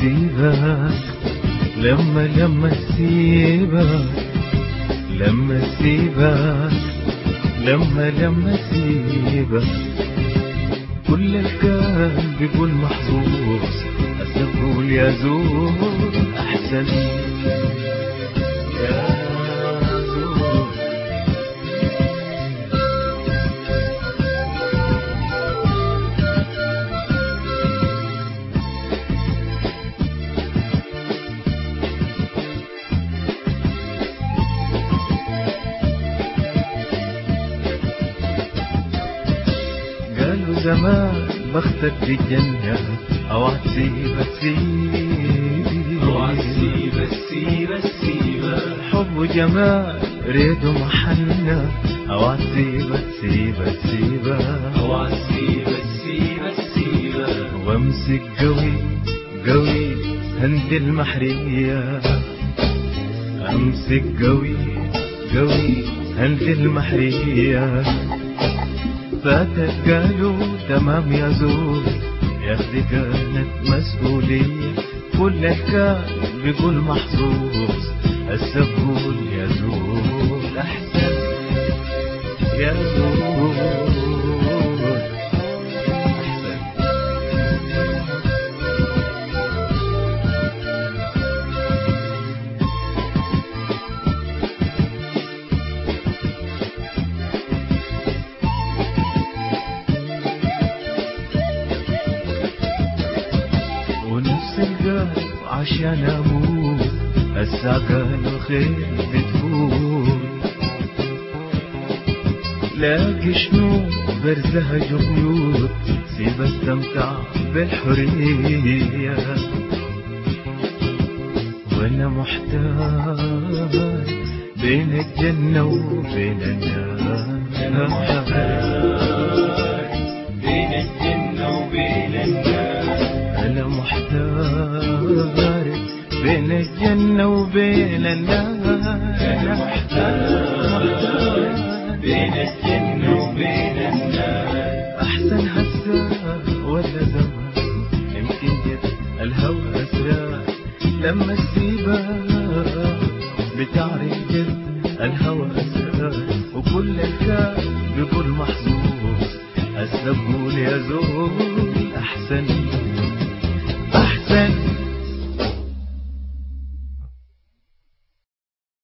تسيبك لما لما تسيبك لما تسيبك لما لما تسيبك كل الكلام بيقول محظوظ أقول يا زول أحسن. زمان بختك بالجنة أو تسيبك تسيب اوعى تسيبك سيبك سيبك حب وجمال ريده محنة أو تسيبك تسيبك تسيبك اوعى تسيبك سيبك سيبك وامسك قوي قوي هند المحرية. امسك قوي قوي هند المحرية. فاتك قالوا تمام يا زول يا أخي كانت مسؤولية كل الكان بيقول محظوظ بقول يا زول أحسن يا زول عشان أموت هسا قالوا خير بتفوت لاقي شنو برزها جبيوت سيب استمتع بالحرية. وأنا محتار بين الجنة وبين النار. بين بين الجنة وبين النار أنا محتار بين الجنة وبين النار أحسن هسه ولا زمان يمكن جد الهوى أسرار لما تسيبها بتعرف جد الهوى أسرار وكل الكان بيقول محظوظ. بقول يا زول أحسن